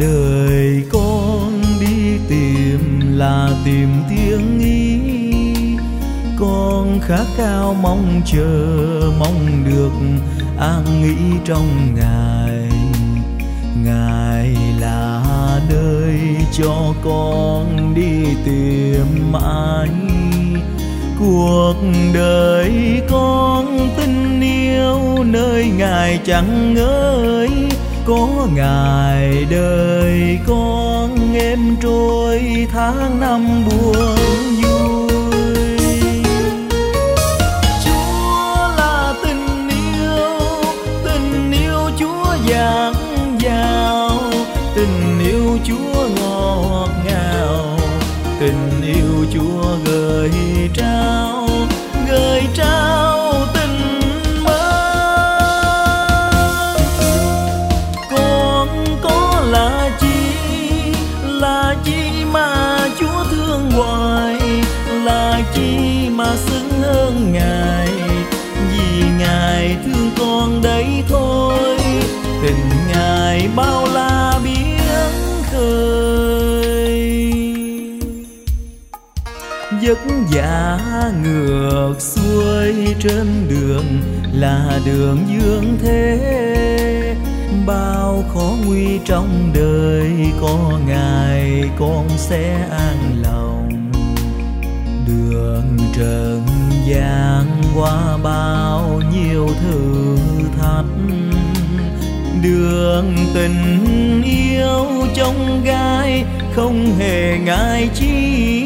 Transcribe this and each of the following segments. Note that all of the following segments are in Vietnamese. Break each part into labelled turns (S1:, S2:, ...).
S1: đời con đi tìm là tìm tiếng ý con khá cao mong chờ, mong được an nghỉ trong ngài ngài là nơi cho con đi tìm mãi. Cuộc đời con tin yêu nơi ngài chẳng ngơi có ngày đời con em trôi, tháng năm buồn vui. Chúa là tình yêu tình yêu chúa dạt dào. Tình yêu chúa ngọt ngào, tình yêu chúa gửi trao. Ấy thôi. Tình ngài bao la biến khơi. Vất vả ngược xuôi trên đường là đường dương thế. Bao khó nguy trong đời, có ngài, con sẽ an lòng. Đường trần gian qua bao đường tình yêu trong gai không hề ngại chi.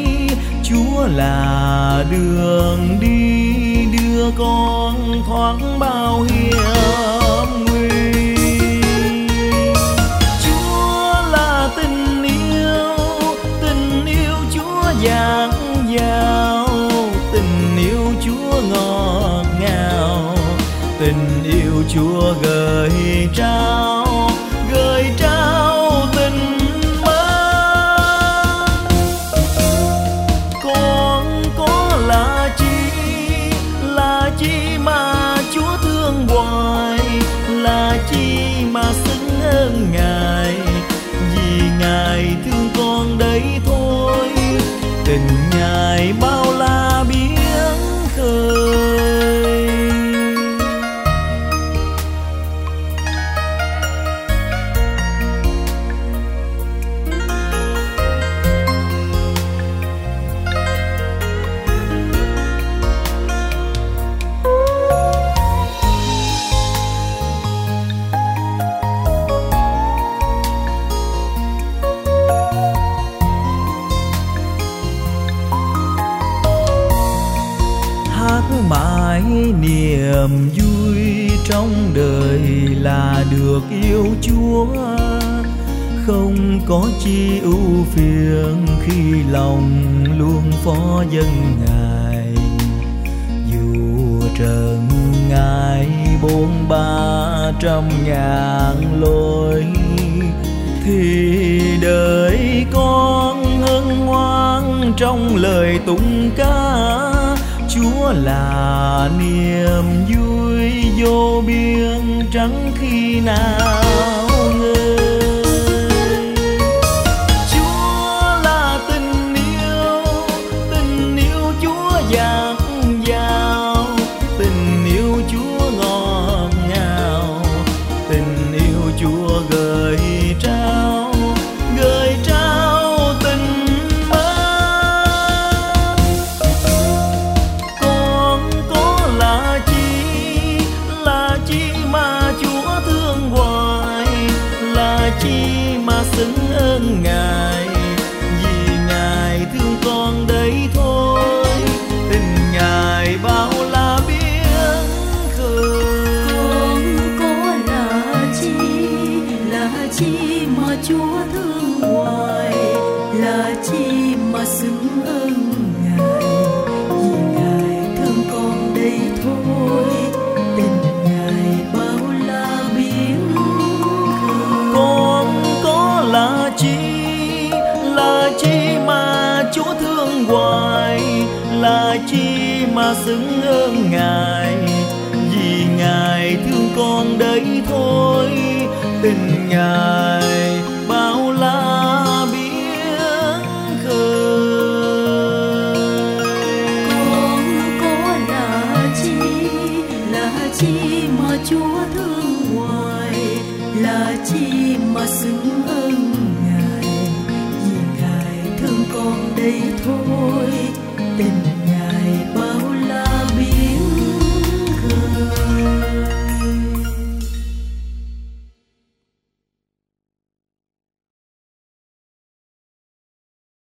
S1: Chúa là đường đi, đưa con thoáng bao hiểm nguy. Chúa là tình yêu tình yêu chúa dạt dào. Tình yêu chúa ngọt ngào, tình yêu chúa gợi trao. Ngài mãi niềm vui trong đời là được yêu chúa. Không có chi ưu phiền khi lòng luôn phó dân ngài. Dù trần ngài bốn ba trăm ngàn lối, thì đời con hân hoan trong lời tụng ca chúa là niềm vui vô biên chẳng khi nào ngơi chúa là tình yêu tình yêu chúa dạt xứng ơn ngài.
S2: Chúa thương hoài là chi mà xứng ơn ngài. Vì ngài thương con
S1: đấy thôi, tình ngài bao la biển khơi.
S2: Con có là chi là chi mà chúa thương hoài, là chi mà xứng ơn còn con đây thôi. Tình ngài bao